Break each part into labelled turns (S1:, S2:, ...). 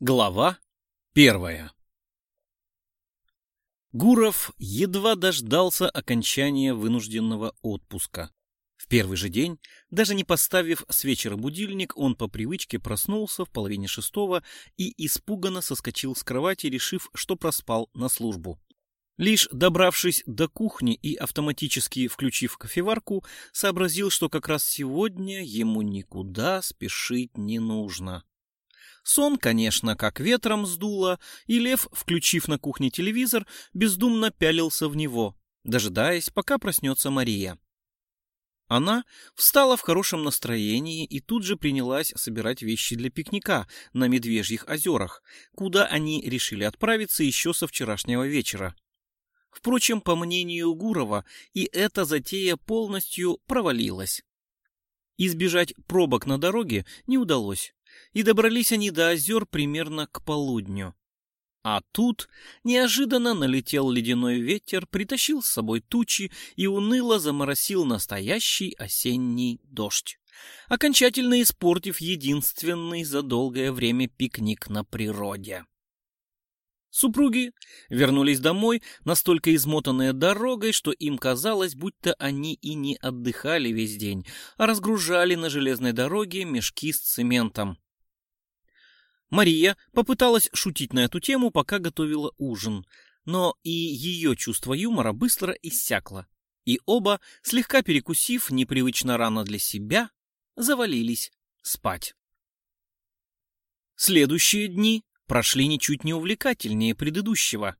S1: Глава первая Гуров едва дождался окончания вынужденного отпуска. В первый же день, даже не поставив с вечера будильник, он по привычке проснулся в половине шестого и испуганно соскочил с кровати, решив, что проспал на службу. Лишь добравшись до кухни и автоматически включив кофеварку, сообразил, что как раз сегодня ему никуда спешить не нужно. Сон, конечно, как ветром сдуло, и Лев, включив на кухне телевизор, бездумно пялился в него, дожидаясь, пока проснется Мария. Она встала в хорошем настроении и тут же принялась собирать вещи для пикника на Медвежьих озерах, куда они решили отправиться еще со вчерашнего вечера. Впрочем, по мнению Гурова, и эта затея полностью провалилась. Избежать пробок на дороге не удалось и добрались они до озер примерно к полудню. А тут неожиданно налетел ледяной ветер, притащил с собой тучи и уныло заморосил настоящий осенний дождь, окончательно испортив единственный за долгое время пикник на природе. Супруги вернулись домой, настолько измотанные дорогой, что им казалось, будто они и не отдыхали весь день, а разгружали на железной дороге мешки с цементом. Мария попыталась шутить на эту тему, пока готовила ужин, но и ее чувство юмора быстро иссякло, и оба, слегка перекусив непривычно рано для себя, завалились спать. Следующие дни прошли ничуть не увлекательнее предыдущего.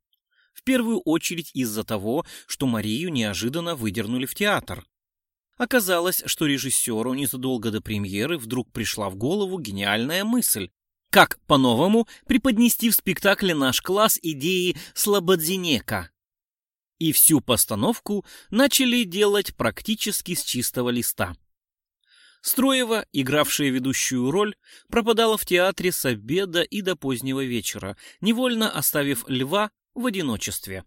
S1: В первую очередь из-за того, что Марию неожиданно выдернули в театр. Оказалось, что режиссеру незадолго до премьеры вдруг пришла в голову гениальная мысль как по-новому преподнести в спектакле наш класс идеи Слободзинека. И всю постановку начали делать практически с чистого листа. Строева, игравшая ведущую роль, пропадала в театре с обеда и до позднего вечера, невольно оставив Льва в одиночестве.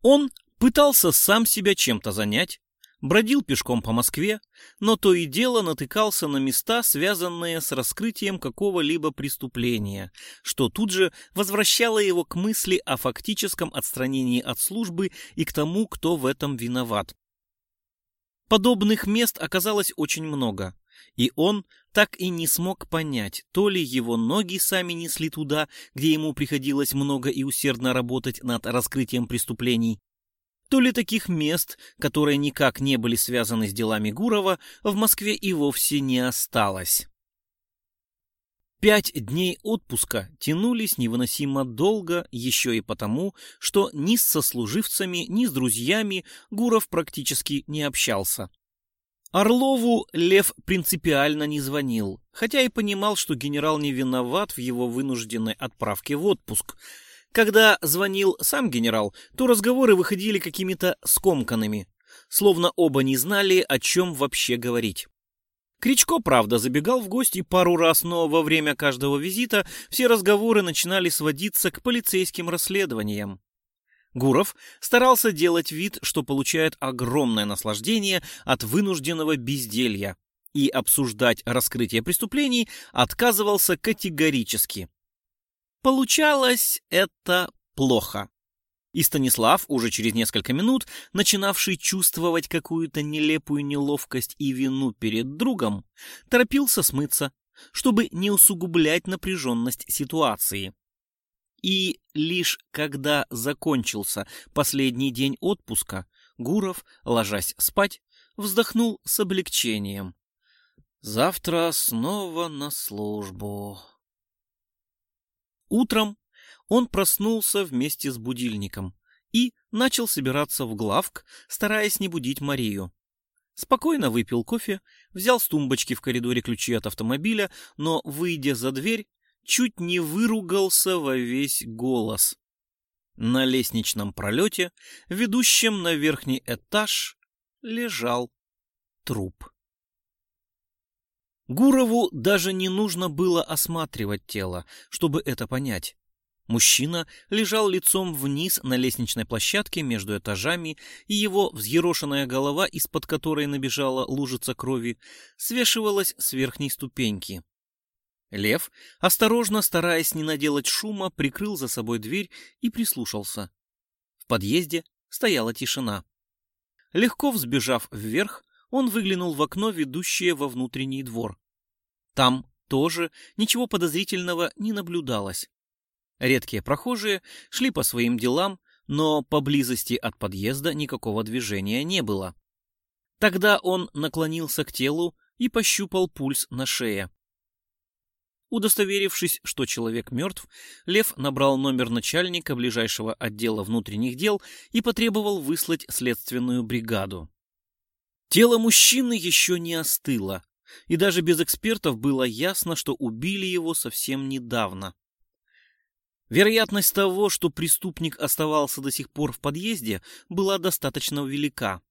S1: Он пытался сам себя чем-то занять, бродил пешком по Москве, но то и дело натыкался на места, связанные с раскрытием какого-либо преступления, что тут же возвращало его к мысли о фактическом отстранении от службы и к тому, кто в этом виноват. Подобных мест оказалось очень много, и он так и не смог понять, то ли его ноги сами несли туда, где ему приходилось много и усердно работать над раскрытием преступлений, то ли таких мест, которые никак не были связаны с делами Гурова, в Москве и вовсе не осталось. Пять дней отпуска тянулись невыносимо долго, еще и потому, что ни с сослуживцами, ни с друзьями Гуров практически не общался. Орлову Лев принципиально не звонил, хотя и понимал, что генерал не виноват в его вынужденной отправке в отпуск – когда звонил сам генерал, то разговоры выходили какими-то скомканными, словно оба не знали, о чем вообще говорить. Кричко, правда, забегал в гости пару раз, но во время каждого визита все разговоры начинали сводиться к полицейским расследованиям. Гуров старался делать вид, что получает огромное наслаждение от вынужденного безделья, и обсуждать раскрытие преступлений отказывался категорически. Получалось это плохо. И Станислав, уже через несколько минут, начинавший чувствовать какую-то нелепую неловкость и вину перед другом, торопился смыться, чтобы не усугублять напряженность ситуации. И лишь когда закончился последний день отпуска, Гуров, ложась спать, вздохнул с облегчением. «Завтра снова на службу». Утром он проснулся вместе с будильником и начал собираться в главк, стараясь не будить Марию. Спокойно выпил кофе, взял с тумбочки в коридоре ключи от автомобиля, но, выйдя за дверь, чуть не выругался во весь голос. На лестничном пролете, ведущем на верхний этаж, лежал труп. Гурову даже не нужно было осматривать тело, чтобы это понять. Мужчина лежал лицом вниз на лестничной площадке между этажами, и его взъерошенная голова, из-под которой набежала лужица крови, свешивалась с верхней ступеньки. Лев, осторожно стараясь не наделать шума, прикрыл за собой дверь и прислушался. В подъезде стояла тишина. Легко взбежав вверх, он выглянул в окно, ведущее во внутренний двор. Там тоже ничего подозрительного не наблюдалось. Редкие прохожие шли по своим делам, но поблизости от подъезда никакого движения не было. Тогда он наклонился к телу и пощупал пульс на шее. Удостоверившись, что человек мертв, Лев набрал номер начальника ближайшего отдела внутренних дел и потребовал выслать следственную бригаду. Тело мужчины еще не остыло, и даже без экспертов было ясно, что убили его совсем недавно. Вероятность того, что преступник оставался до сих пор в подъезде, была достаточно велика.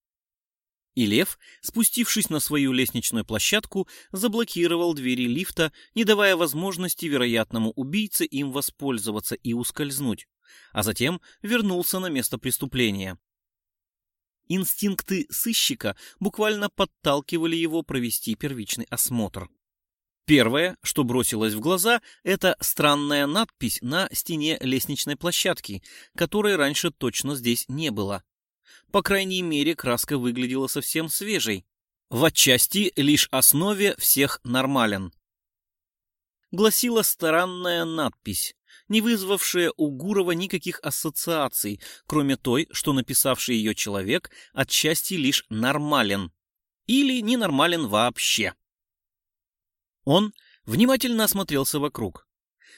S1: И Лев, спустившись на свою лестничную площадку, заблокировал двери лифта, не давая возможности вероятному убийце им воспользоваться и ускользнуть, а затем вернулся на место преступления. Инстинкты сыщика буквально подталкивали его провести первичный осмотр. Первое, что бросилось в глаза, это странная надпись на стене лестничной площадки, которой раньше точно здесь не было. По крайней мере, краска выглядела совсем свежей. В отчасти лишь основе всех нормален. Гласила странная надпись, не вызвавшая у Гурова никаких ассоциаций, кроме той, что написавший ее человек отчасти лишь нормален. Или ненормален вообще. Он внимательно осмотрелся вокруг.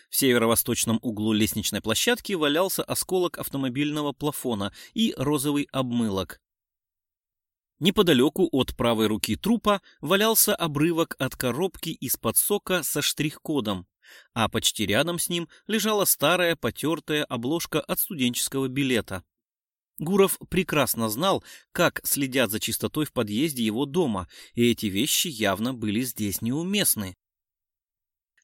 S1: В северо-восточном углу лестничной площадки валялся осколок автомобильного плафона и розовый обмылок. Неподалеку от правой руки трупа валялся обрывок от коробки из-под сока со штрих-кодом, а почти рядом с ним лежала старая потертая обложка от студенческого билета. Гуров прекрасно знал, как следят за чистотой в подъезде его дома, и эти вещи явно были здесь неуместны.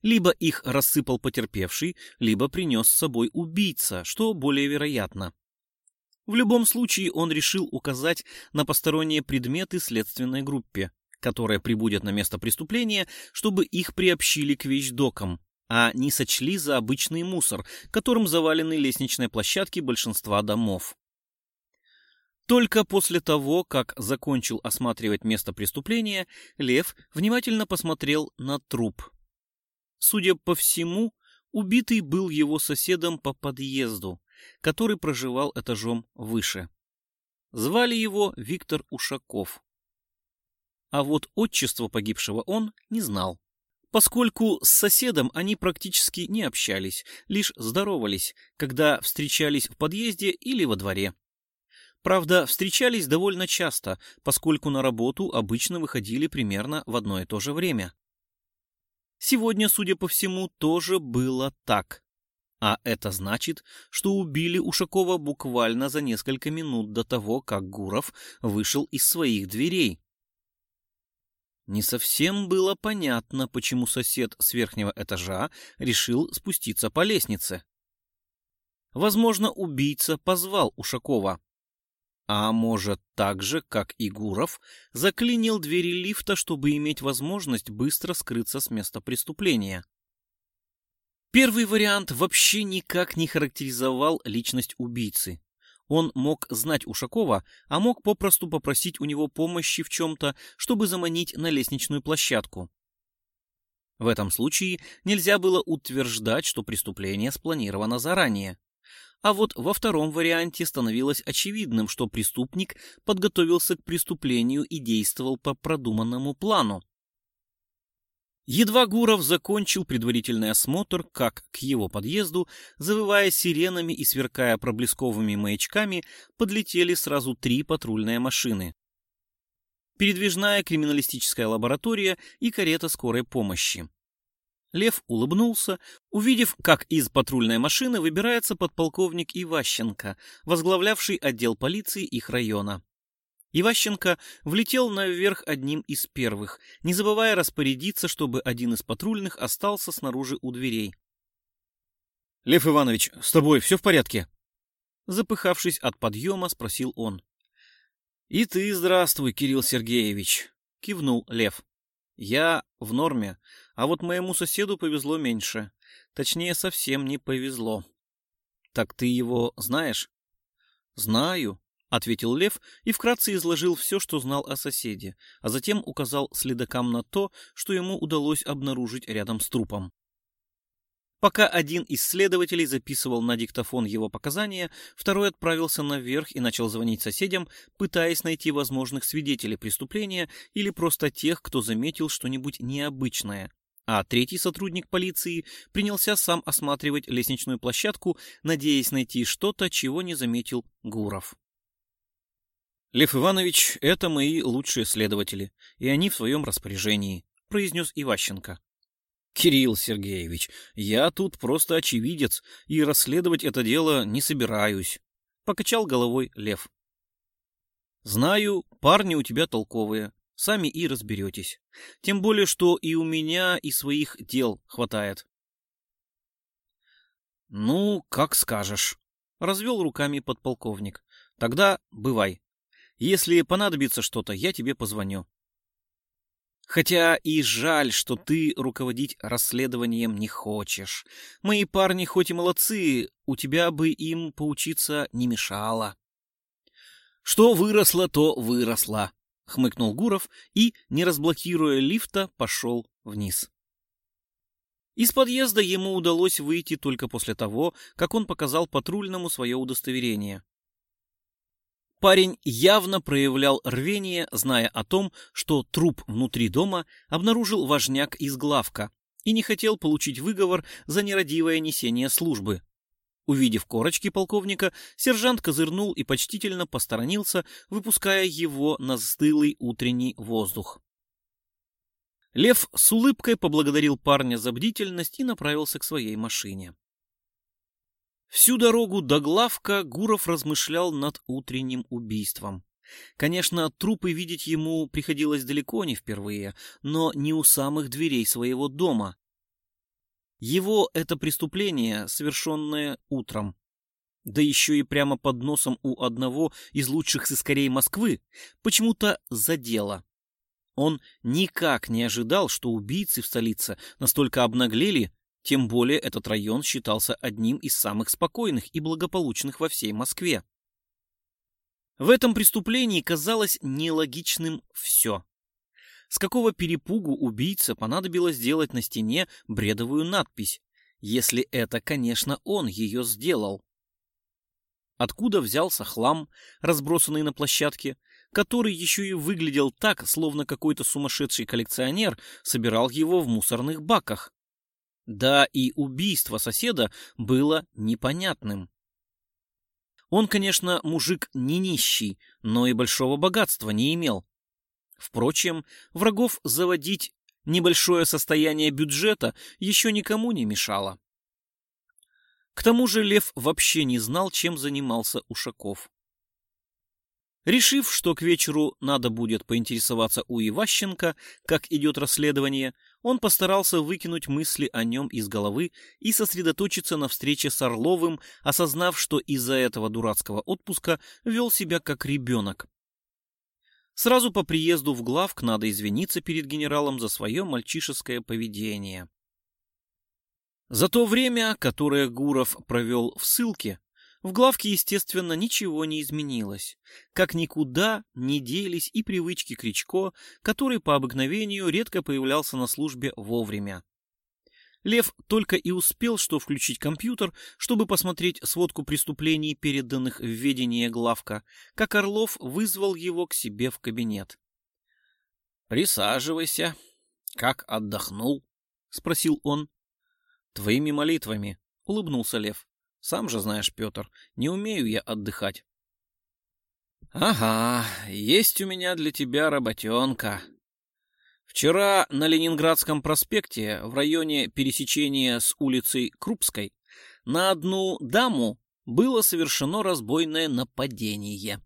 S1: Либо их рассыпал потерпевший, либо принес с собой убийца, что более вероятно. В любом случае он решил указать на посторонние предметы следственной группе, которая прибудет на место преступления, чтобы их приобщили к вещдокам, а не сочли за обычный мусор, которым завалены лестничные площадки большинства домов. Только после того, как закончил осматривать место преступления, Лев внимательно посмотрел на труп. Судя по всему, убитый был его соседом по подъезду, который проживал этажом выше. Звали его Виктор Ушаков. А вот отчество погибшего он не знал. Поскольку с соседом они практически не общались, лишь здоровались, когда встречались в подъезде или во дворе. Правда, встречались довольно часто, поскольку на работу обычно выходили примерно в одно и то же время. Сегодня, судя по всему, тоже было так. А это значит, что убили Ушакова буквально за несколько минут до того, как Гуров вышел из своих дверей. Не совсем было понятно, почему сосед с верхнего этажа решил спуститься по лестнице. Возможно, убийца позвал Ушакова. А может, так же, как и Гуров, заклинил двери лифта, чтобы иметь возможность быстро скрыться с места преступления. Первый вариант вообще никак не характеризовал личность убийцы. Он мог знать Ушакова, а мог попросту попросить у него помощи в чем-то, чтобы заманить на лестничную площадку. В этом случае нельзя было утверждать, что преступление спланировано заранее. А вот во втором варианте становилось очевидным, что преступник подготовился к преступлению и действовал по продуманному плану. Едва Гуров закончил предварительный осмотр, как к его подъезду, завывая сиренами и сверкая проблесковыми маячками, подлетели сразу три патрульные машины. Передвижная криминалистическая лаборатория и карета скорой помощи. Лев улыбнулся, увидев, как из патрульной машины выбирается подполковник Иващенко, возглавлявший отдел полиции их района. Иващенко влетел наверх одним из первых, не забывая распорядиться, чтобы один из патрульных остался снаружи у дверей. — Лев Иванович, с тобой все в порядке? Запыхавшись от подъема, спросил он. — И ты здравствуй, Кирилл Сергеевич, — кивнул Лев. Я в норме, а вот моему соседу повезло меньше. Точнее, совсем не повезло. Так ты его знаешь? Знаю, ответил Лев и вкратце изложил все, что знал о соседе, а затем указал следакам на то, что ему удалось обнаружить рядом с трупом. Пока один из следователей записывал на диктофон его показания, второй отправился наверх и начал звонить соседям, пытаясь найти возможных свидетелей преступления или просто тех, кто заметил что-нибудь необычное. А третий сотрудник полиции принялся сам осматривать лестничную площадку, надеясь найти что-то, чего не заметил Гуров. «Лев Иванович, это мои лучшие следователи, и они в своем распоряжении», — произнес Иващенко. Кирилл Сергеевич, я тут просто очевидец и расследовать это дело не собираюсь, покачал головой Лев. Знаю, парни у тебя толковые, сами и разберетесь. Тем более, что и у меня и своих дел хватает. Ну, как скажешь, развел руками подполковник. Тогда бывай. Если понадобится что-то, я тебе позвоню. Хотя и жаль, что ты руководить расследованием не хочешь. Мои парни хоть и молодцы, у тебя бы им поучиться не мешало. Что выросло, то выросло, хмыкнул Гуров и, не разблокируя лифта, пошел вниз. Из подъезда ему удалось выйти только после того, как он показал патрульному свое удостоверение. Парень явно проявлял рвение, зная о том, что труп внутри дома обнаружил важняк из главка и не хотел получить выговор за нерадивое несение службы. Увидев корочки полковника, сержант козырнул и почтительно посторонился, выпуская его на стылый утренний воздух. Лев с улыбкой поблагодарил парня за бдительность и направился к своей машине. Всю дорогу до главка Гуров размышлял над утренним убийством. Конечно, трупы видеть ему приходилось далеко не впервые, но не у самых дверей своего дома. Его это преступление, совершенное утром, да еще и прямо под носом у одного из лучших сыскарей Москвы, почему-то задело. Он никак не ожидал, что убийцы в столице настолько обнаглели тем более этот район считался одним из самых спокойных и благополучных во всей Москве. В этом преступлении казалось нелогичным все. С какого перепугу убийце понадобилось сделать на стене бредовую надпись, если это, конечно, он ее сделал? Откуда взялся хлам, разбросанный на площадке, который еще и выглядел так, словно какой-то сумасшедший коллекционер собирал его в мусорных баках? Да и убийство соседа было непонятным. Он, конечно, мужик не нищий, но и большого богатства не имел. Впрочем, врагов заводить небольшое состояние бюджета еще никому не мешало. К тому же Лев вообще не знал, чем занимался Ушаков. Решив, что к вечеру надо будет поинтересоваться у Иващенко, как идет расследование, он постарался выкинуть мысли о нем из головы и сосредоточиться на встрече с Орловым, осознав, что из-за этого дурацкого отпуска вел себя как ребенок. Сразу по приезду в главк надо извиниться перед генералом за свое мальчишеское поведение. За то время, которое Гуров провел в ссылке, в главке, естественно, ничего не изменилось. Как никуда не делись и привычки Кричко, который по обыкновению редко появлялся на службе вовремя. Лев только и успел что включить компьютер, чтобы посмотреть сводку преступлений, переданных в ведение главка, как Орлов вызвал его к себе в кабинет. «Присаживайся. Как отдохнул?» — спросил он. «Твоими молитвами», — улыбнулся Лев. Сам же знаешь, Петр, не умею я отдыхать. Ага, есть у меня для тебя работенка. Вчера на Ленинградском проспекте, в районе пересечения с улицей Крупской, на одну даму было совершено разбойное нападение.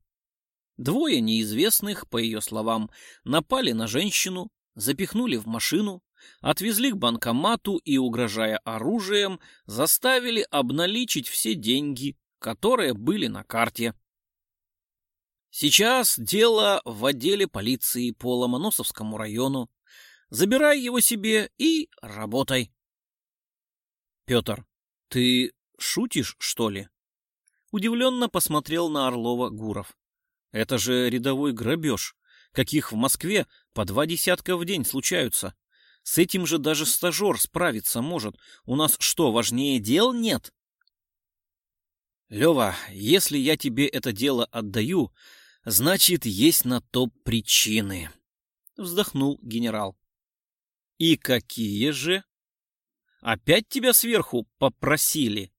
S1: Двое неизвестных, по ее словам, напали на женщину, запихнули в машину, отвезли к банкомату и, угрожая оружием, заставили обналичить все деньги, которые были на карте. Сейчас дело в отделе полиции по Ломоносовскому району. забирай его себе и работай. Петр, ты шутишь, что ли? Удивленно посмотрел на Орлова Гуров. Это же рядовой грабеж, каких в Москве по два десятка в день случаются. С этим же даже стажер справиться может. У нас что, важнее дел нет? Лева, если я тебе это дело отдаю, значит, есть на то причины. Вздохнул генерал. И какие же? Опять тебя сверху попросили?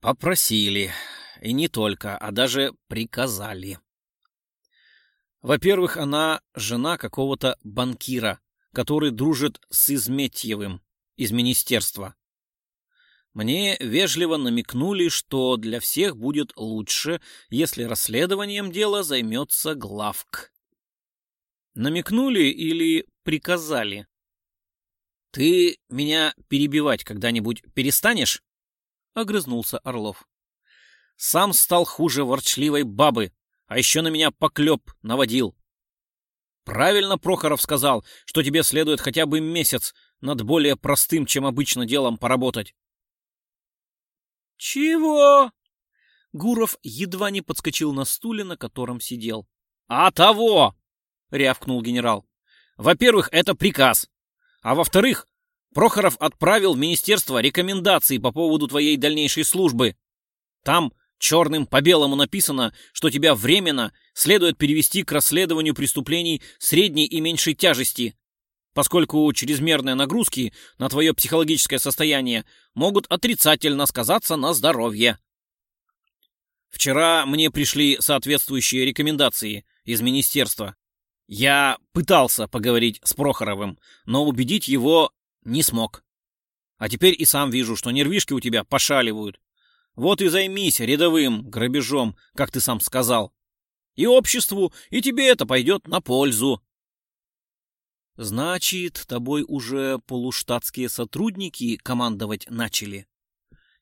S1: Попросили. И не только, а даже приказали. Во-первых, она жена какого-то банкира, который дружит с Изметьевым из министерства. Мне вежливо намекнули, что для всех будет лучше, если расследованием дела займется главк. Намекнули или приказали? Ты меня перебивать когда-нибудь перестанешь? Огрызнулся Орлов. Сам стал хуже ворчливой бабы, а еще на меня поклеп наводил. Правильно Прохоров сказал, что тебе следует хотя бы месяц над более простым, чем обычно, делом поработать. Чего? Гуров едва не подскочил на стуле, на котором сидел. А того! рявкнул генерал. Во-первых, это приказ. А во-вторых, Прохоров отправил в министерство рекомендации по поводу твоей дальнейшей службы. Там Черным по белому написано, что тебя временно следует перевести к расследованию преступлений средней и меньшей тяжести, поскольку чрезмерные нагрузки на твое психологическое состояние могут отрицательно сказаться на здоровье. Вчера мне пришли соответствующие рекомендации из министерства. Я пытался поговорить с Прохоровым, но убедить его не смог. А теперь и сам вижу, что нервишки у тебя пошаливают. Вот и займись рядовым грабежом, как ты сам сказал. И обществу, и тебе это пойдет на пользу. Значит, тобой уже полуштатские сотрудники командовать начали?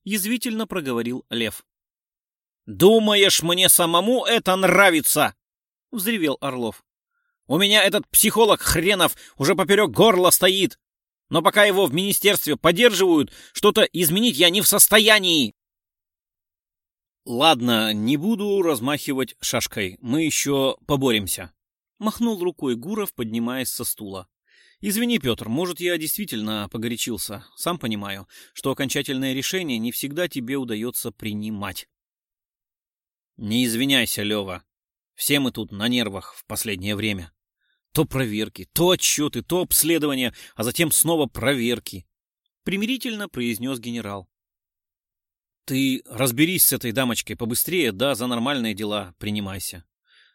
S1: Язвительно проговорил Лев. Думаешь, мне самому это нравится? Взревел Орлов. У меня этот психолог хренов уже поперек горла стоит. Но пока его в министерстве поддерживают, что-то изменить я не в состоянии. «Ладно, не буду размахивать шашкой, мы еще поборемся», — махнул рукой Гуров, поднимаясь со стула. «Извини, Петр, может, я действительно погорячился. Сам понимаю, что окончательное решение не всегда тебе удается принимать». «Не извиняйся, Лева. Все мы тут на нервах в последнее время. То проверки, то отчеты, то обследования, а затем снова проверки», — примирительно произнес генерал. Ты разберись с этой дамочкой побыстрее, да, за нормальные дела принимайся.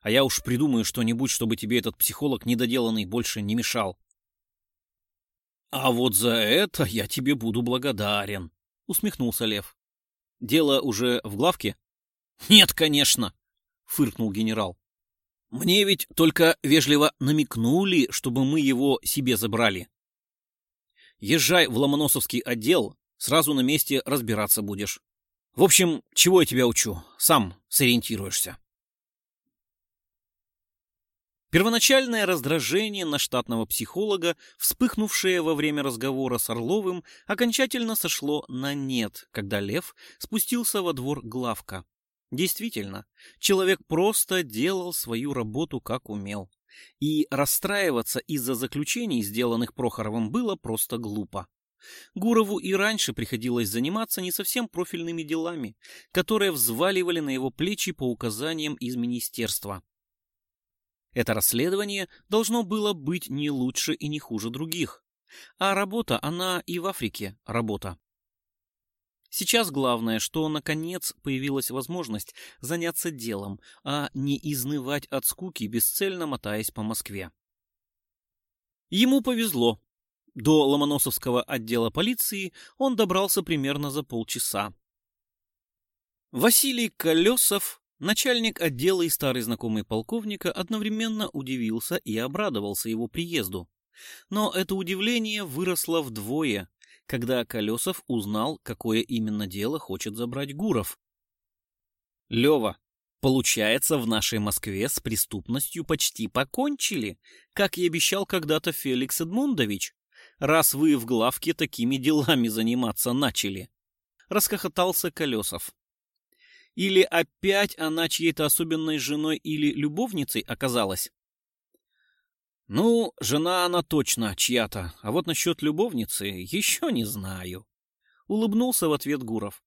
S1: А я уж придумаю что-нибудь, чтобы тебе этот психолог недоделанный больше не мешал. А вот за это я тебе буду благодарен, усмехнулся Лев. Дело уже в главке? Нет, конечно, фыркнул генерал. Мне ведь только вежливо намекнули, чтобы мы его себе забрали. Езжай в Ломоносовский отдел, сразу на месте разбираться будешь. В общем, чего я тебя учу? Сам сориентируешься. Первоначальное раздражение на штатного психолога, вспыхнувшее во время разговора с Орловым, окончательно сошло на нет, когда Лев спустился во двор главка. Действительно, человек просто делал свою работу как умел. И расстраиваться из-за заключений, сделанных Прохоровым, было просто глупо. Гурову и раньше приходилось заниматься не совсем профильными делами, которые взваливали на его плечи по указаниям из министерства. Это расследование должно было быть не лучше и не хуже других. А работа, она и в Африке работа. Сейчас главное, что наконец появилась возможность заняться делом, а не изнывать от скуки, бесцельно мотаясь по Москве. Ему повезло. До Ломоносовского отдела полиции он добрался примерно за полчаса. Василий Колесов, начальник отдела и старый знакомый полковника, одновременно удивился и обрадовался его приезду. Но это удивление выросло вдвое, когда Колесов узнал, какое именно дело хочет забрать Гуров. «Лева, Получается, в нашей Москве с преступностью почти покончили, как и обещал когда-то Феликс Эдмундович, раз вы в главке такими делами заниматься начали. Расхохотался Колесов. Или опять она чьей-то особенной женой или любовницей оказалась? Ну, жена она точно чья-то, а вот насчет любовницы еще не знаю. Улыбнулся в ответ Гуров.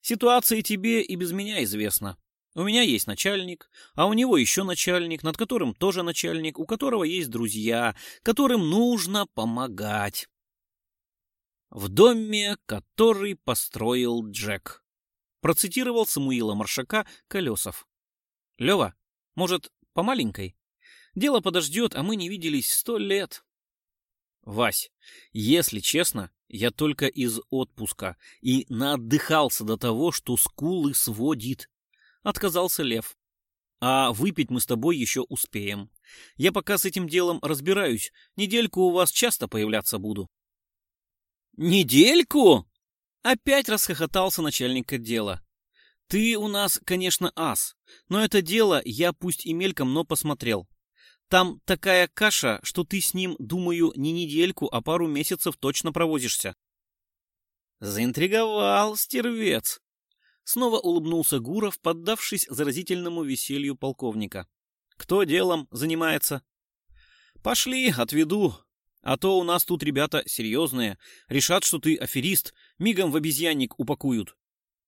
S1: Ситуация тебе и без меня известна. У меня есть начальник, а у него еще начальник, над которым тоже начальник, у которого есть друзья, которым нужно помогать. В доме, который построил Джек. Процитировал Самуила Маршака Колесов. Лева, может, по маленькой? Дело подождет, а мы не виделись сто лет. Вась, если честно, я только из отпуска и наотдыхался до того, что скулы сводит. Отказался Лев. А выпить мы с тобой еще успеем. Я пока с этим делом разбираюсь. Недельку у вас часто появляться буду. Недельку? Опять расхохотался начальник отдела. Ты у нас, конечно, ас, но это дело я пусть и мельком, но посмотрел. Там такая каша, что ты с ним, думаю, не недельку, а пару месяцев точно провозишься. Заинтриговал стервец. Снова улыбнулся Гуров, поддавшись заразительному веселью полковника. «Кто делом занимается?» «Пошли, отведу. А то у нас тут ребята серьезные. Решат, что ты аферист, мигом в обезьянник упакуют».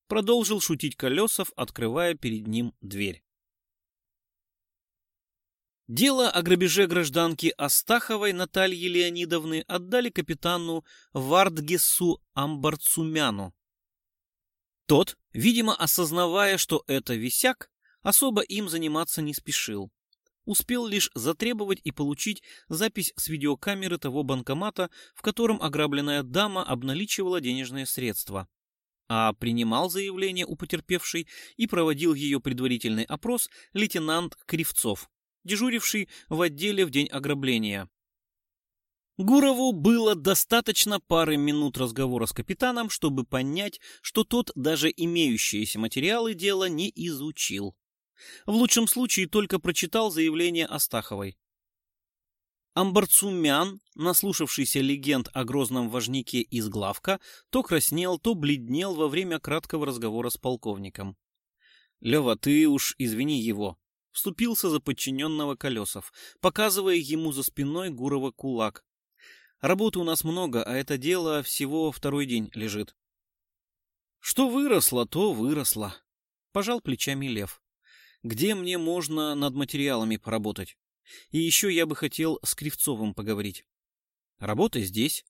S1: Продолжил шутить Колесов, открывая перед ним дверь. Дело о грабеже гражданки Астаховой Натальи Леонидовны отдали капитану Вардгесу Амбарцумяну, тот, видимо, осознавая, что это висяк, особо им заниматься не спешил. Успел лишь затребовать и получить запись с видеокамеры того банкомата, в котором ограбленная дама обналичивала денежные средства. А принимал заявление у потерпевшей и проводил ее предварительный опрос лейтенант Кривцов, дежуривший в отделе в день ограбления. Гурову было достаточно пары минут разговора с капитаном, чтобы понять, что тот даже имеющиеся материалы дела не изучил. В лучшем случае только прочитал заявление Астаховой. Амбарцумян, наслушавшийся легенд о грозном важнике из главка, то краснел, то бледнел во время краткого разговора с полковником. «Лева, ты уж извини его», — вступился за подчиненного Колесов, показывая ему за спиной Гурова кулак. Работы у нас много, а это дело всего второй день лежит. Что выросло, то выросло. Пожал плечами Лев. Где мне можно над материалами поработать? И еще я бы хотел с Кривцовым поговорить. Работай здесь.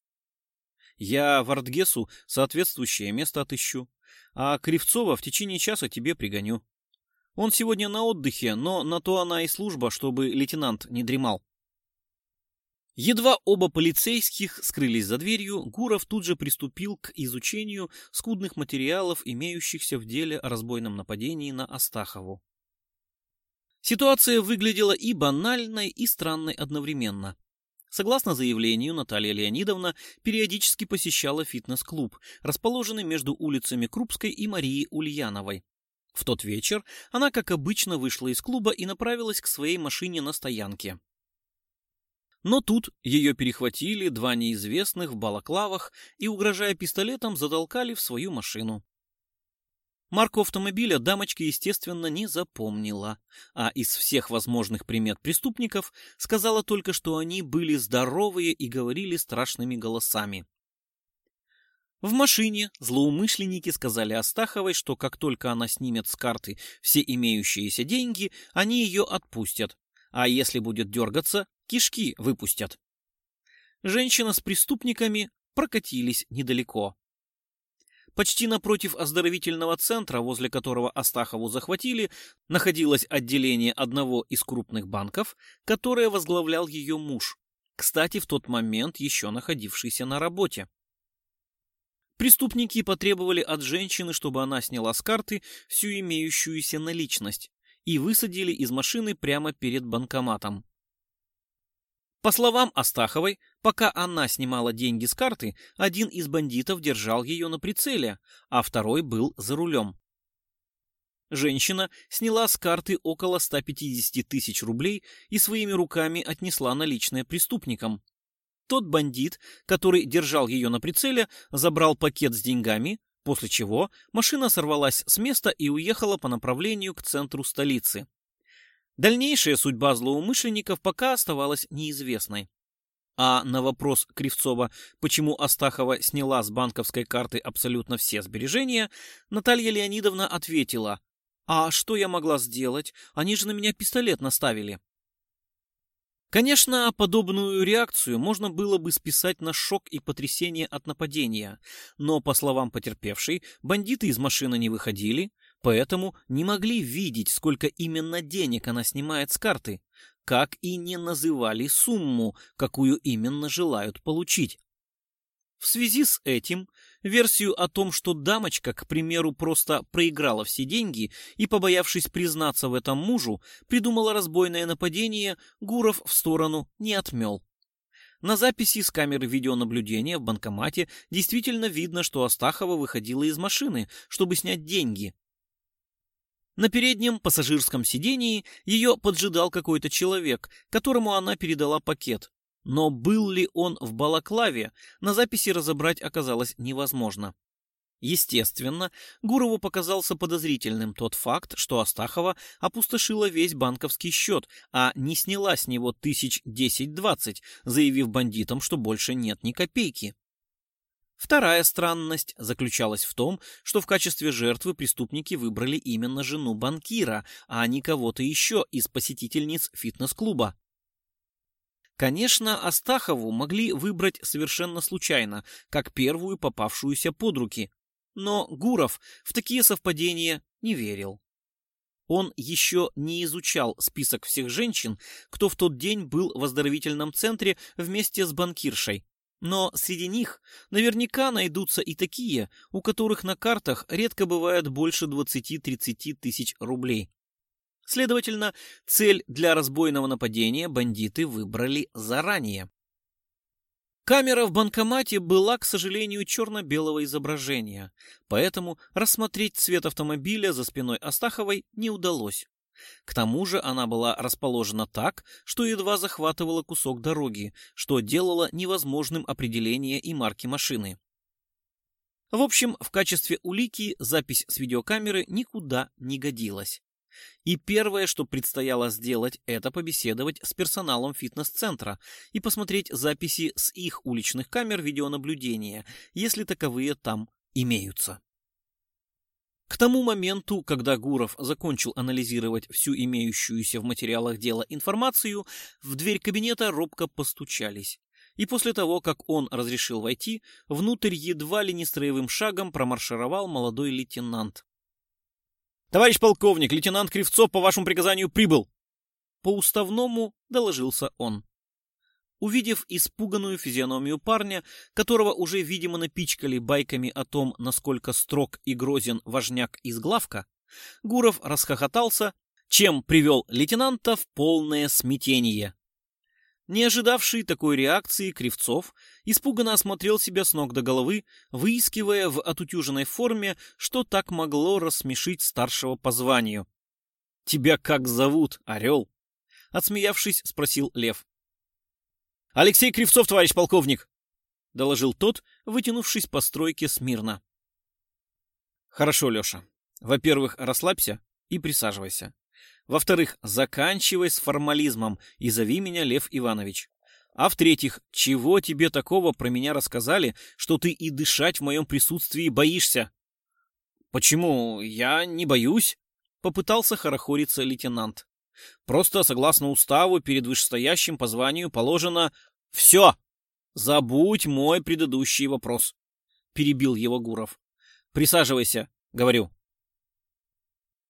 S1: Я в Артгесу соответствующее место отыщу, а Кривцова в течение часа тебе пригоню. Он сегодня на отдыхе, но на то она и служба, чтобы лейтенант не дремал. Едва оба полицейских скрылись за дверью, Гуров тут же приступил к изучению скудных материалов, имеющихся в деле о разбойном нападении на Астахову. Ситуация выглядела и банальной, и странной одновременно. Согласно заявлению, Наталья Леонидовна периодически посещала фитнес-клуб, расположенный между улицами Крупской и Марии Ульяновой. В тот вечер она, как обычно, вышла из клуба и направилась к своей машине на стоянке. Но тут ее перехватили два неизвестных в балаклавах и, угрожая пистолетом, затолкали в свою машину. Марку автомобиля дамочка, естественно, не запомнила, а из всех возможных примет преступников сказала только, что они были здоровые и говорили страшными голосами. В машине злоумышленники сказали Астаховой, что как только она снимет с карты все имеющиеся деньги, они ее отпустят, а если будет дергаться, кишки выпустят. Женщина с преступниками прокатились недалеко. Почти напротив оздоровительного центра, возле которого Астахову захватили, находилось отделение одного из крупных банков, которое возглавлял ее муж, кстати, в тот момент еще находившийся на работе. Преступники потребовали от женщины, чтобы она сняла с карты всю имеющуюся наличность и высадили из машины прямо перед банкоматом. По словам Астаховой, пока она снимала деньги с карты, один из бандитов держал ее на прицеле, а второй был за рулем. Женщина сняла с карты около 150 тысяч рублей и своими руками отнесла наличные преступникам. Тот бандит, который держал ее на прицеле, забрал пакет с деньгами, после чего машина сорвалась с места и уехала по направлению к центру столицы. Дальнейшая судьба злоумышленников пока оставалась неизвестной. А на вопрос Кривцова, почему Астахова сняла с банковской карты абсолютно все сбережения, Наталья Леонидовна ответила, «А что я могла сделать? Они же на меня пистолет наставили». Конечно, подобную реакцию можно было бы списать на шок и потрясение от нападения, но, по словам потерпевшей, бандиты из машины не выходили, поэтому не могли видеть, сколько именно денег она снимает с карты, как и не называли сумму, какую именно желают получить. В связи с этим версию о том, что дамочка, к примеру, просто проиграла все деньги и, побоявшись признаться в этом мужу, придумала разбойное нападение, Гуров в сторону не отмел. На записи с камеры видеонаблюдения в банкомате действительно видно, что Астахова выходила из машины, чтобы снять деньги. На переднем пассажирском сидении ее поджидал какой-то человек, которому она передала пакет. Но был ли он в балаклаве, на записи разобрать оказалось невозможно. Естественно, Гурову показался подозрительным тот факт, что Астахова опустошила весь банковский счет, а не сняла с него тысяч десять-двадцать, заявив бандитам, что больше нет ни копейки. Вторая странность заключалась в том, что в качестве жертвы преступники выбрали именно жену банкира, а не кого-то еще из посетительниц фитнес-клуба. Конечно, Астахову могли выбрать совершенно случайно, как первую попавшуюся под руки, но Гуров в такие совпадения не верил. Он еще не изучал список всех женщин, кто в тот день был в оздоровительном центре вместе с банкиршей, но среди них наверняка найдутся и такие, у которых на картах редко бывает больше 20-30 тысяч рублей. Следовательно, цель для разбойного нападения бандиты выбрали заранее. Камера в банкомате была, к сожалению, черно-белого изображения, поэтому рассмотреть цвет автомобиля за спиной Астаховой не удалось. К тому же она была расположена так, что едва захватывала кусок дороги, что делало невозможным определение и марки машины. В общем, в качестве улики запись с видеокамеры никуда не годилась. И первое, что предстояло сделать, это побеседовать с персоналом фитнес-центра и посмотреть записи с их уличных камер видеонаблюдения, если таковые там имеются. К тому моменту, когда Гуров закончил анализировать всю имеющуюся в материалах дела информацию, в дверь кабинета робко постучались. И после того, как он разрешил войти, внутрь едва ли не строевым шагом промаршировал молодой лейтенант. «Товарищ полковник, лейтенант Кривцов по вашему приказанию прибыл!» По уставному доложился он. Увидев испуганную физиономию парня, которого уже, видимо, напичкали байками о том, насколько строг и грозен важняк из главка, Гуров расхохотался, чем привел лейтенанта в полное смятение. Не ожидавший такой реакции Кривцов испуганно осмотрел себя с ног до головы, выискивая в отутюженной форме, что так могло рассмешить старшего по званию. «Тебя как зовут, Орел?» Отсмеявшись, спросил Лев. «Алексей Кривцов, товарищ полковник!» — доложил тот, вытянувшись по стройке смирно. «Хорошо, Леша. Во-первых, расслабься и присаживайся. Во-вторых, заканчивай с формализмом и зови меня Лев Иванович. А в-третьих, чего тебе такого про меня рассказали, что ты и дышать в моем присутствии боишься?» «Почему? Я не боюсь», — попытался хорохориться лейтенант. Просто, согласно уставу, перед вышестоящим по званию положено «Все! Забудь мой предыдущий вопрос!» — перебил его Гуров. «Присаживайся», — говорю.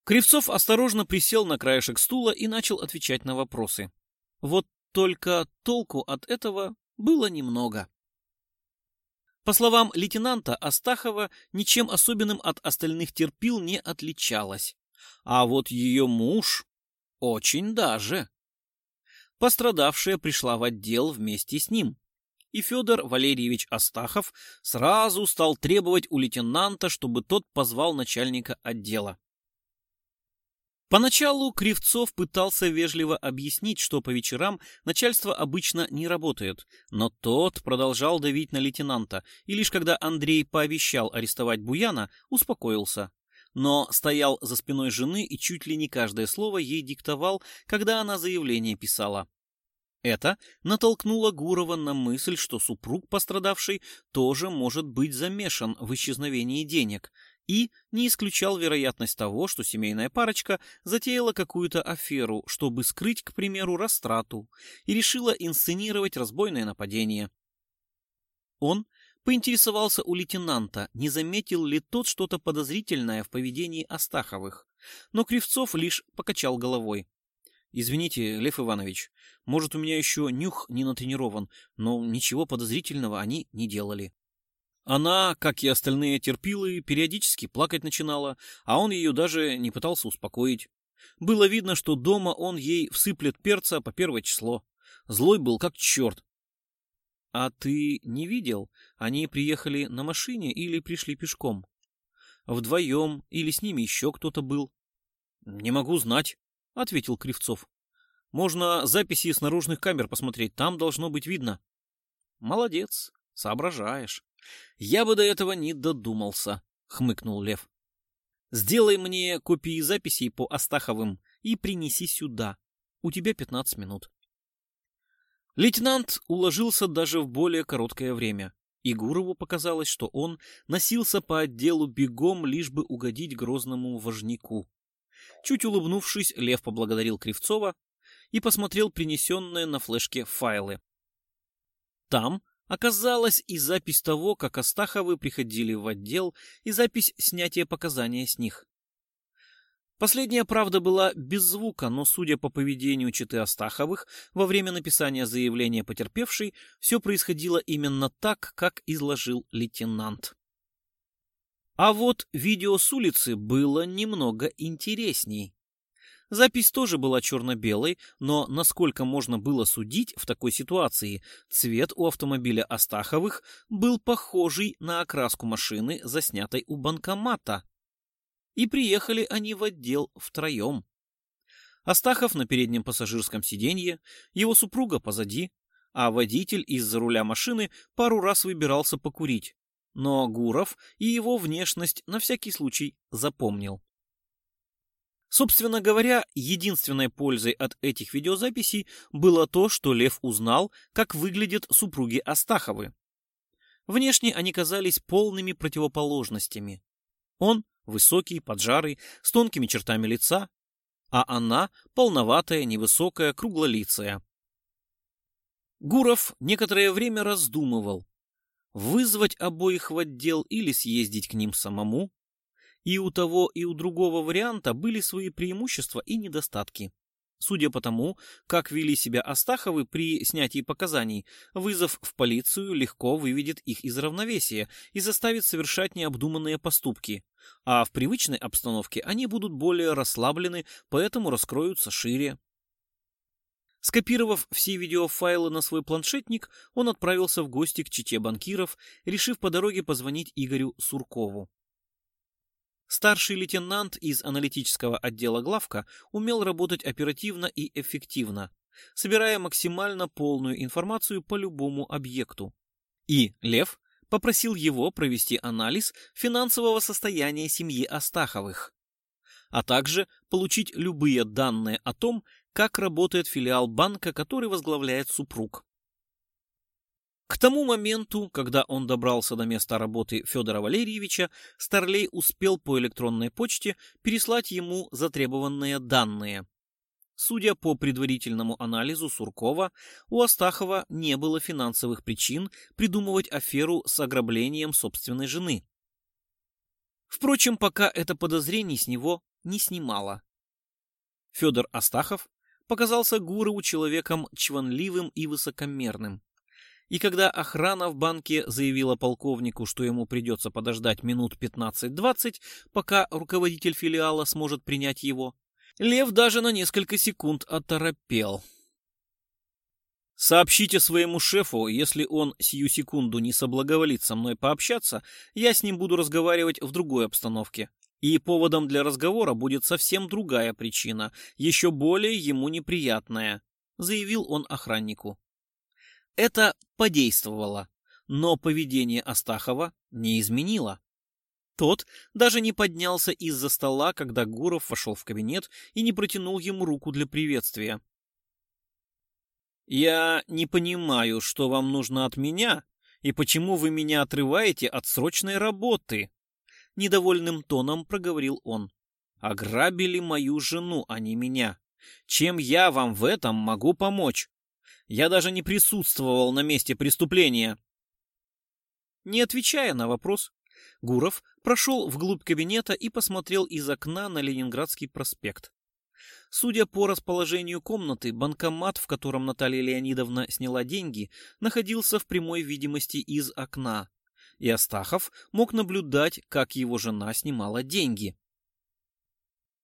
S1: Кривцов осторожно присел на краешек стула и начал отвечать на вопросы. Вот только толку от этого было немного. По словам лейтенанта, Астахова ничем особенным от остальных терпил не отличалась. А вот ее муж очень даже. Пострадавшая пришла в отдел вместе с ним. И Федор Валерьевич Астахов сразу стал требовать у лейтенанта, чтобы тот позвал начальника отдела. Поначалу Кривцов пытался вежливо объяснить, что по вечерам начальство обычно не работает, но тот продолжал давить на лейтенанта, и лишь когда Андрей пообещал арестовать Буяна, успокоился. Но стоял за спиной жены и чуть ли не каждое слово ей диктовал, когда она заявление писала. Это натолкнуло Гурова на мысль, что супруг пострадавшей тоже может быть замешан в исчезновении денег, и не исключал вероятность того, что семейная парочка затеяла какую-то аферу, чтобы скрыть, к примеру, растрату, и решила инсценировать разбойное нападение. Он поинтересовался у лейтенанта, не заметил ли тот что-то подозрительное в поведении Астаховых, но Кривцов лишь покачал головой. «Извините, Лев Иванович, может, у меня еще нюх не натренирован, но ничего подозрительного они не делали». Она, как и остальные терпилы, периодически плакать начинала, а он ее даже не пытался успокоить. Было видно, что дома он ей всыплет перца по первое число. Злой был как черт. — А ты не видел, они приехали на машине или пришли пешком? Вдвоем или с ними еще кто-то был? — Не могу знать, — ответил Кривцов. — Можно записи с наружных камер посмотреть, там должно быть видно. — Молодец, соображаешь. Я бы до этого не додумался, хмыкнул Лев. Сделай мне копии записей по Астаховым и принеси сюда. У тебя 15 минут. Лейтенант уложился даже в более короткое время. И Гурову показалось, что он носился по отделу бегом, лишь бы угодить грозному вожняку. Чуть улыбнувшись, Лев поблагодарил Кривцова и посмотрел принесенные на флешке файлы. Там Оказалось и запись того, как Астаховы приходили в отдел, и запись снятия показания с них. Последняя, правда, была без звука, но, судя по поведению читы Астаховых, во время написания заявления потерпевшей, все происходило именно так, как изложил лейтенант. А вот видео с улицы было немного интересней. Запись тоже была черно-белой, но, насколько можно было судить в такой ситуации, цвет у автомобиля Астаховых был похожий на окраску машины, заснятой у банкомата. И приехали они в отдел втроем. Астахов на переднем пассажирском сиденье, его супруга позади, а водитель из-за руля машины пару раз выбирался покурить. Но Гуров и его внешность на всякий случай запомнил. Собственно говоря, единственной пользой от этих видеозаписей было то, что Лев узнал, как выглядят супруги Астаховы. Внешне они казались полными противоположностями. Он высокий, поджарый, с тонкими чертами лица, а она полноватая, невысокая, круглолицая. Гуров некоторое время раздумывал, вызвать обоих в отдел или съездить к ним самому. И у того, и у другого варианта были свои преимущества и недостатки. Судя по тому, как вели себя Астаховы при снятии показаний, вызов в полицию легко выведет их из равновесия и заставит совершать необдуманные поступки. А в привычной обстановке они будут более расслаблены, поэтому раскроются шире. Скопировав все видеофайлы на свой планшетник, он отправился в гости к чите банкиров, решив по дороге позвонить Игорю Суркову. Старший лейтенант из аналитического отдела главка умел работать оперативно и эффективно, собирая максимально полную информацию по любому объекту. И Лев попросил его провести анализ финансового состояния семьи Астаховых, а также получить любые данные о том, как работает филиал банка, который возглавляет супруг. К тому моменту, когда он добрался до места работы Федора Валерьевича, Старлей успел по электронной почте переслать ему затребованные данные. Судя по предварительному анализу Суркова, у Астахова не было финансовых причин придумывать аферу с ограблением собственной жены. Впрочем, пока это подозрений с него не снимало. Федор Астахов показался Гурову человеком чванливым и высокомерным. И когда охрана в банке заявила полковнику, что ему придется подождать минут 15-20, пока руководитель филиала сможет принять его, Лев даже на несколько секунд оторопел. «Сообщите своему шефу, если он сию секунду не соблаговолит со мной пообщаться, я с ним буду разговаривать в другой обстановке», И поводом для разговора будет совсем другая причина, еще более ему неприятная, заявил он охраннику. Это подействовало, но поведение Астахова не изменило. Тот даже не поднялся из-за стола, когда Гуров вошел в кабинет и не протянул ему руку для приветствия. «Я не понимаю, что вам нужно от меня и почему вы меня отрываете от срочной работы», — недовольным тоном проговорил он. «Ограбили мою жену, а не меня. Чем я вам в этом могу помочь? Я даже не присутствовал на месте преступления». Не отвечая на вопрос, Гуров прошел вглубь кабинета и посмотрел из окна на Ленинградский проспект. Судя по расположению комнаты, банкомат, в котором Наталья Леонидовна сняла деньги, находился в прямой видимости из окна, и Астахов мог наблюдать, как его жена снимала деньги.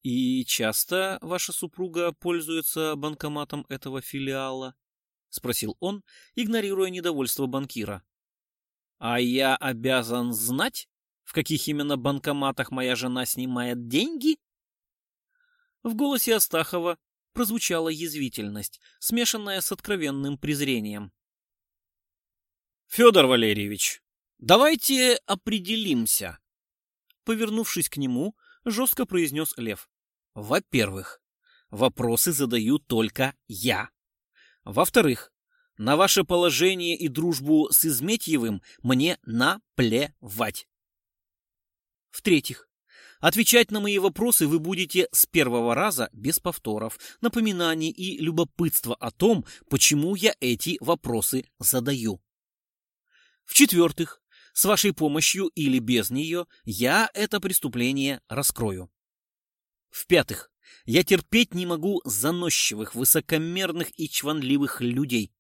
S1: «И часто ваша супруга пользуется банкоматом этого филиала?» — спросил он, игнорируя недовольство банкира. «А я обязан знать, в каких именно банкоматах моя жена снимает деньги?» В голосе Астахова прозвучала язвительность, смешанная с откровенным презрением. «Федор Валерьевич, давайте определимся!» Повернувшись к нему, жестко произнес Лев. «Во-первых, вопросы задаю только я. Во-вторых, на ваше положение и дружбу с Изметьевым мне наплевать. В-третьих, отвечать на мои вопросы вы будете с первого раза без повторов, напоминаний и любопытства о том, почему я эти вопросы задаю. В-четвертых, с вашей помощью или без нее я это преступление раскрою. В-пятых, я терпеть не могу заносчивых, высокомерных и чванливых людей.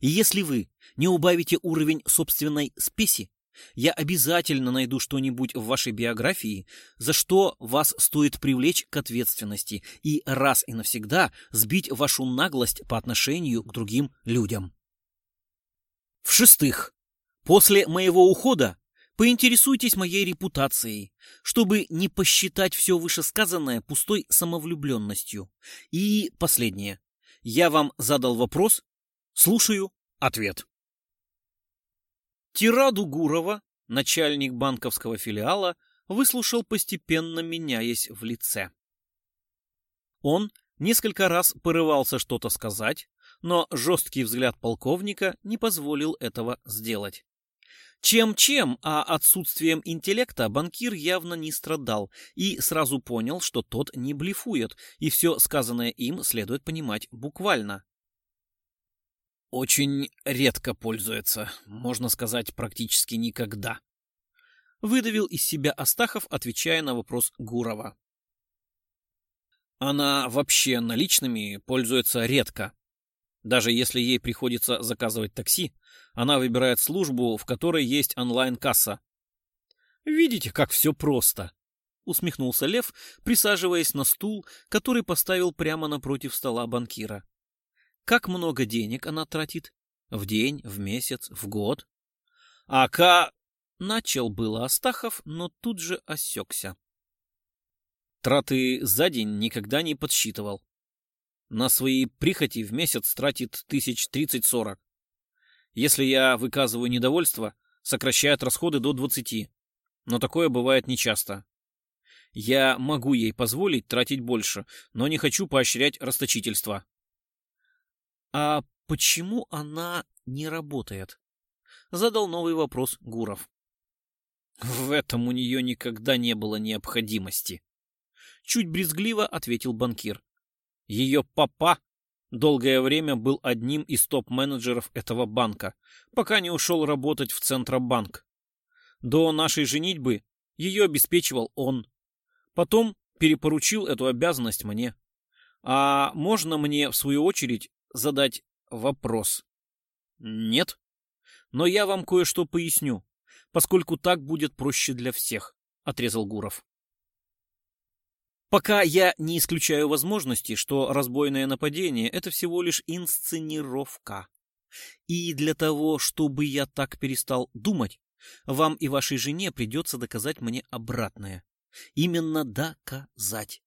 S1: И если вы не убавите уровень собственной спеси, я обязательно найду что-нибудь в вашей биографии, за что вас стоит привлечь к ответственности и раз и навсегда сбить вашу наглость по отношению к другим людям. В-шестых, после моего ухода поинтересуйтесь моей репутацией, чтобы не посчитать все вышесказанное пустой самовлюбленностью. И последнее. Я вам задал вопрос, слушаю ответ. Тираду Гурова, начальник банковского филиала, выслушал постепенно, меняясь в лице. Он несколько раз порывался что-то сказать, но жесткий взгляд полковника не позволил этого сделать. Чем-чем, а отсутствием интеллекта банкир явно не страдал и сразу понял, что тот не блефует, и все сказанное им следует понимать буквально. Очень редко пользуется, можно сказать, практически никогда. Выдавил из себя Астахов, отвечая на вопрос Гурова. Она вообще наличными пользуется редко. Даже если ей приходится заказывать такси, она выбирает службу, в которой есть онлайн-касса. Видите, как все просто? Усмехнулся Лев, присаживаясь на стул, который поставил прямо напротив стола банкира. Как много денег она тратит? В день, в месяц, в год? А ка... Начал было Астахов, но тут же осекся. Траты за день никогда не подсчитывал. На свои прихоти в месяц тратит тысяч тридцать-сорок. Если я выказываю недовольство, сокращает расходы до двадцати. Но такое бывает нечасто. Я могу ей позволить тратить больше, но не хочу поощрять расточительство. «А почему она не работает?» — задал новый вопрос Гуров. «В этом у нее никогда не было необходимости», — чуть брезгливо ответил банкир. «Ее папа долгое время был одним из топ-менеджеров этого банка, пока не ушел работать в Центробанк. До нашей женитьбы ее обеспечивал он. Потом перепоручил эту обязанность мне. А можно мне, в свою очередь, задать вопрос? Нет. Но я вам кое-что поясню, поскольку так будет проще для всех, отрезал Гуров. Пока я не исключаю возможности, что разбойное нападение — это всего лишь инсценировка. И для того, чтобы я так перестал думать, вам и вашей жене придется доказать мне обратное. Именно доказать.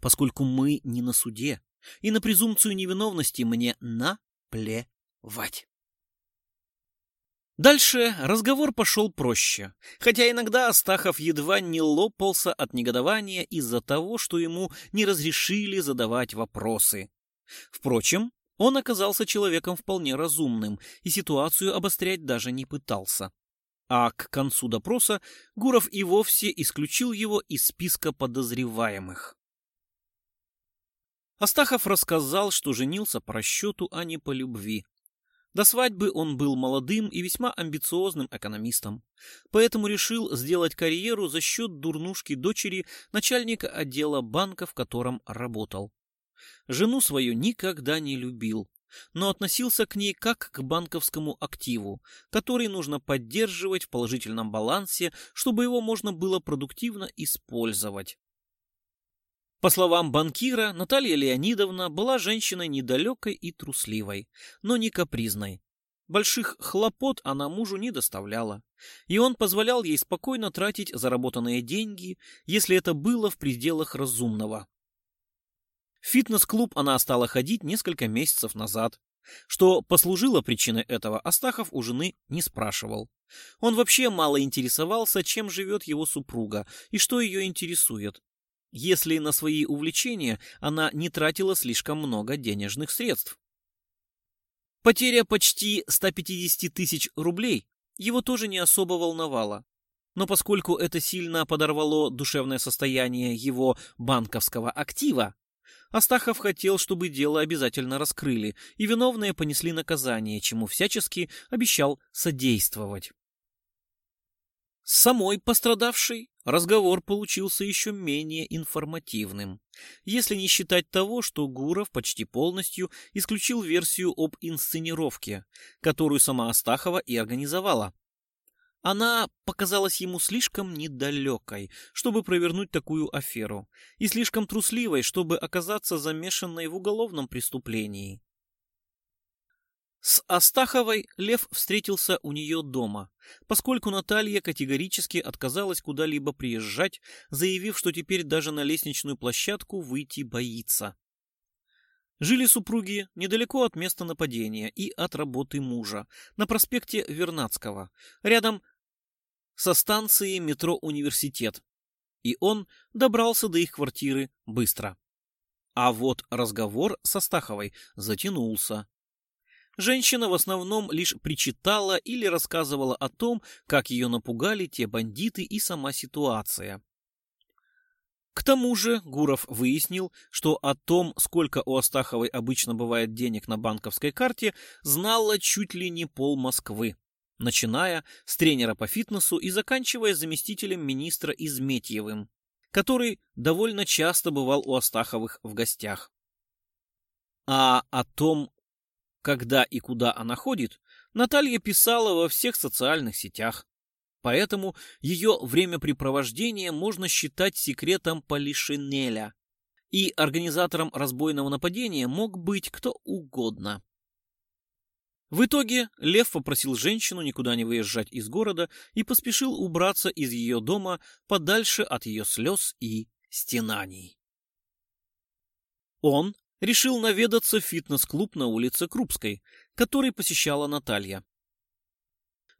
S1: Поскольку мы не на суде, и на презумпцию невиновности мне наплевать. Дальше разговор пошел проще, хотя иногда Астахов едва не лопался от негодования из-за того, что ему не разрешили задавать вопросы. Впрочем, он оказался человеком вполне разумным и ситуацию обострять даже не пытался. А к концу допроса Гуров и вовсе исключил его из списка подозреваемых. Астахов рассказал, что женился по расчету, а не по любви. До свадьбы он был молодым и весьма амбициозным экономистом, поэтому решил сделать карьеру за счет дурнушки дочери начальника отдела банка, в котором работал. Жену свою никогда не любил, но относился к ней как к банковскому активу, который нужно поддерживать в положительном балансе, чтобы его можно было продуктивно использовать. По словам банкира, Наталья Леонидовна была женщиной недалекой и трусливой, но не капризной. Больших хлопот она мужу не доставляла, и он позволял ей спокойно тратить заработанные деньги, если это было в пределах разумного. В фитнес-клуб она стала ходить несколько месяцев назад. Что послужило причиной этого, Астахов у жены не спрашивал. Он вообще мало интересовался, чем живет его супруга и что ее интересует если на свои увлечения она не тратила слишком много денежных средств. Потеря почти 150 тысяч рублей его тоже не особо волновала. Но поскольку это сильно подорвало душевное состояние его банковского актива, Астахов хотел, чтобы дело обязательно раскрыли, и виновные понесли наказание, чему всячески обещал содействовать. С самой пострадавшей разговор получился еще менее информативным, если не считать того, что Гуров почти полностью исключил версию об инсценировке, которую сама Астахова и организовала. Она показалась ему слишком недалекой, чтобы провернуть такую аферу, и слишком трусливой, чтобы оказаться замешанной в уголовном преступлении. С Астаховой Лев встретился у нее дома, поскольку Наталья категорически отказалась куда-либо приезжать, заявив, что теперь даже на лестничную площадку выйти боится. Жили супруги недалеко от места нападения и от работы мужа, на проспекте Вернадского, рядом со станцией метро «Университет», и он добрался до их квартиры быстро. А вот разговор со Стаховой затянулся. Женщина в основном лишь причитала или рассказывала о том, как ее напугали те бандиты и сама ситуация. К тому же Гуров выяснил, что о том, сколько у Астаховой обычно бывает денег на банковской карте, знала чуть ли не пол Москвы, начиная с тренера по фитнесу и заканчивая заместителем министра Изметьевым, который довольно часто бывал у Астаховых в гостях. А о том, когда и куда она ходит, Наталья писала во всех социальных сетях. Поэтому ее времяпрепровождение можно считать секретом Полишинеля. И организатором разбойного нападения мог быть кто угодно. В итоге Лев попросил женщину никуда не выезжать из города и поспешил убраться из ее дома подальше от ее слез и стенаний. Он решил наведаться в фитнес-клуб на улице Крупской, который посещала Наталья.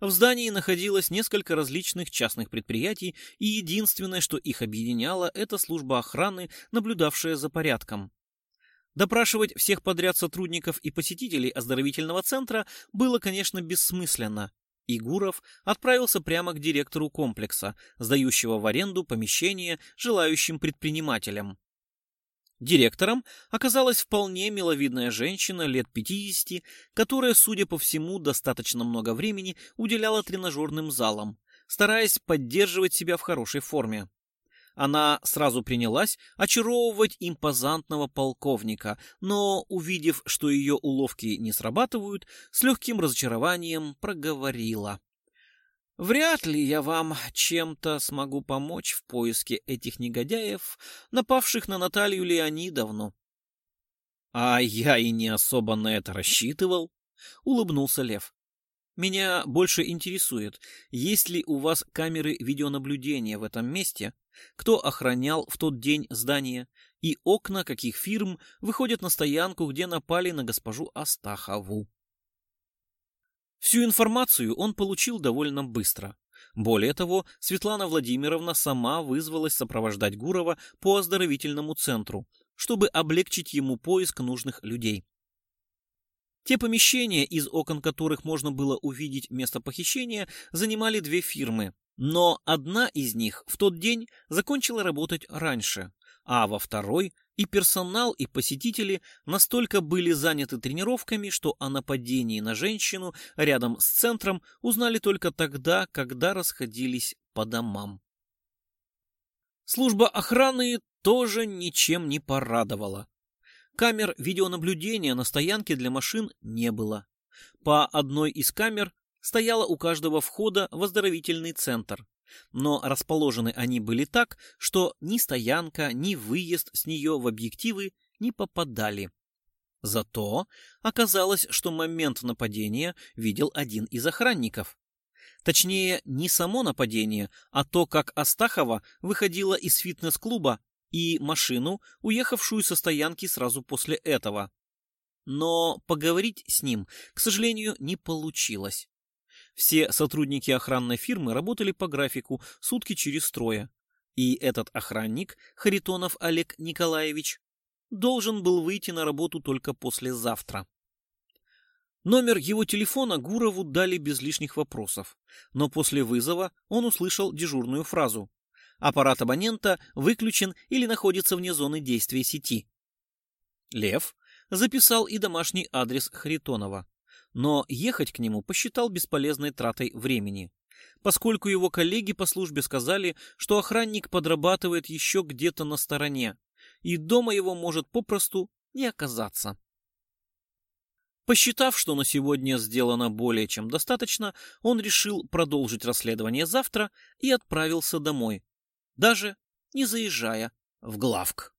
S1: В здании находилось несколько различных частных предприятий, и единственное, что их объединяло, это служба охраны, наблюдавшая за порядком. Допрашивать всех подряд сотрудников и посетителей оздоровительного центра было, конечно, бессмысленно. И Гуров отправился прямо к директору комплекса, сдающего в аренду помещение желающим предпринимателям. Директором оказалась вполне миловидная женщина лет 50, которая, судя по всему, достаточно много времени уделяла тренажерным залам, стараясь поддерживать себя в хорошей форме. Она сразу принялась очаровывать импозантного полковника, но, увидев, что ее уловки не срабатывают, с легким разочарованием проговорила. Вряд ли я вам чем-то смогу помочь в поиске этих негодяев, напавших на Наталью Леонидовну. — А я и не особо на это рассчитывал, — улыбнулся Лев. — Меня больше интересует, есть ли у вас камеры видеонаблюдения в этом месте кто охранял в тот день здание и окна каких фирм выходят на стоянку, где напали на госпожу Астахову. Всю информацию он получил довольно быстро. Более того, Светлана Владимировна сама вызвалась сопровождать Гурова по оздоровительному центру, чтобы облегчить ему поиск нужных людей. Те помещения, из окон которых можно было увидеть место похищения, занимали две фирмы, но одна из них в тот день закончила работать раньше, а во второй и персонал, и посетители настолько были заняты тренировками, что о нападении на женщину рядом с центром узнали только тогда, когда расходились по домам. Служба охраны тоже ничем не порадовала. Камер видеонаблюдения на стоянке для машин не было. По одной из камер стояла у каждого входа в оздоровительный центр, но расположены они были так, что ни стоянка, ни выезд с нее в объективы не попадали. Зато оказалось, что момент нападения видел один из охранников. Точнее, не само нападение, а то, как Астахова выходила из фитнес-клуба и машину, уехавшую со стоянки сразу после этого. Но поговорить с ним, к сожалению, не получилось. Все сотрудники охранной фирмы работали по графику сутки через трое. И этот охранник, Харитонов Олег Николаевич, должен был выйти на работу только послезавтра. Номер его телефона Гурову дали без лишних вопросов, но после вызова он услышал дежурную фразу «Аппарат абонента выключен или находится вне зоны действия сети». Лев записал и домашний адрес Харитонова но ехать к нему посчитал бесполезной тратой времени, поскольку его коллеги по службе сказали, что охранник подрабатывает еще где-то на стороне, и дома его может попросту не оказаться. Посчитав, что на сегодня сделано более чем достаточно, он решил продолжить расследование завтра и отправился домой, даже не заезжая в главк.